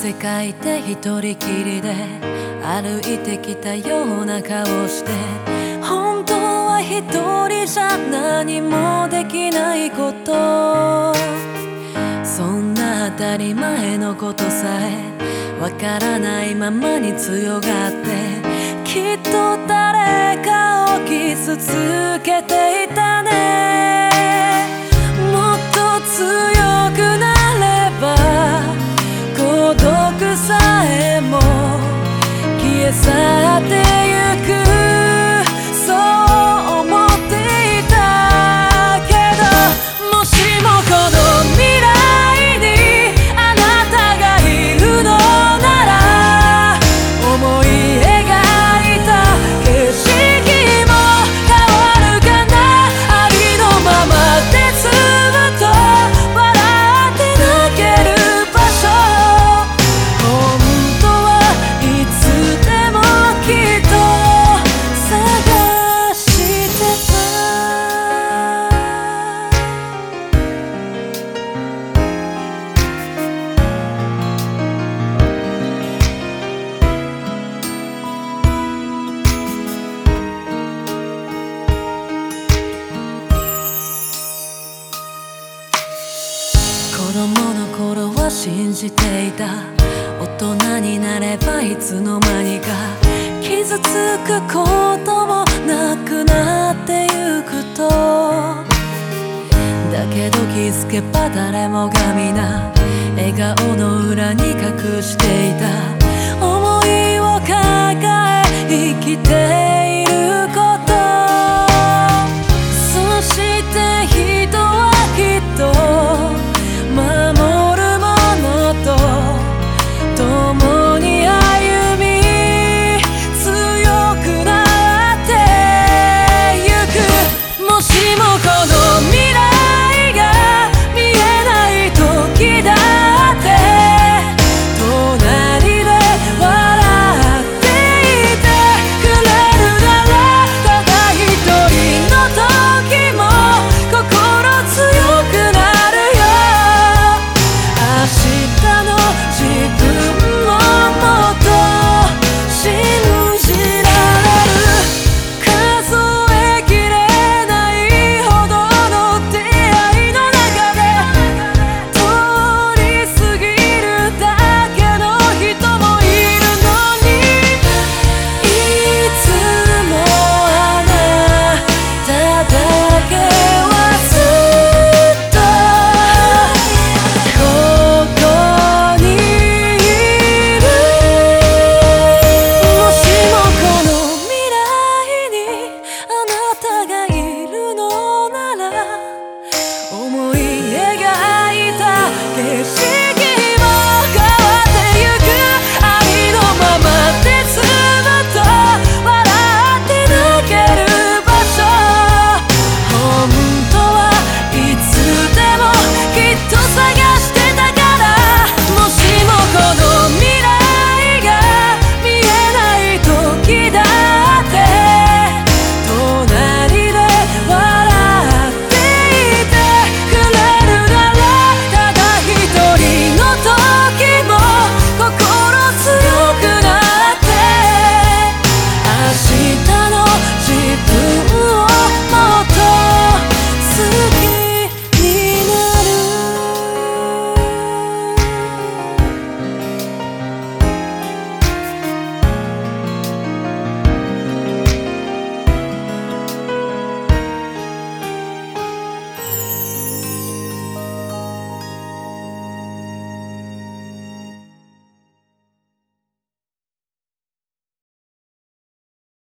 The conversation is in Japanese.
世界で一人きりで歩いてきたような顔して本当は一人じゃ何もできないこと。そんな当たり前のことさえわからないままに強がってきっと誰かを傷つけていた。子供の頃は信じていた。大人になればいつの間にか傷つくこともなくなってゆくと。だけど気づけば誰もが皆笑顔の裏に隠していた。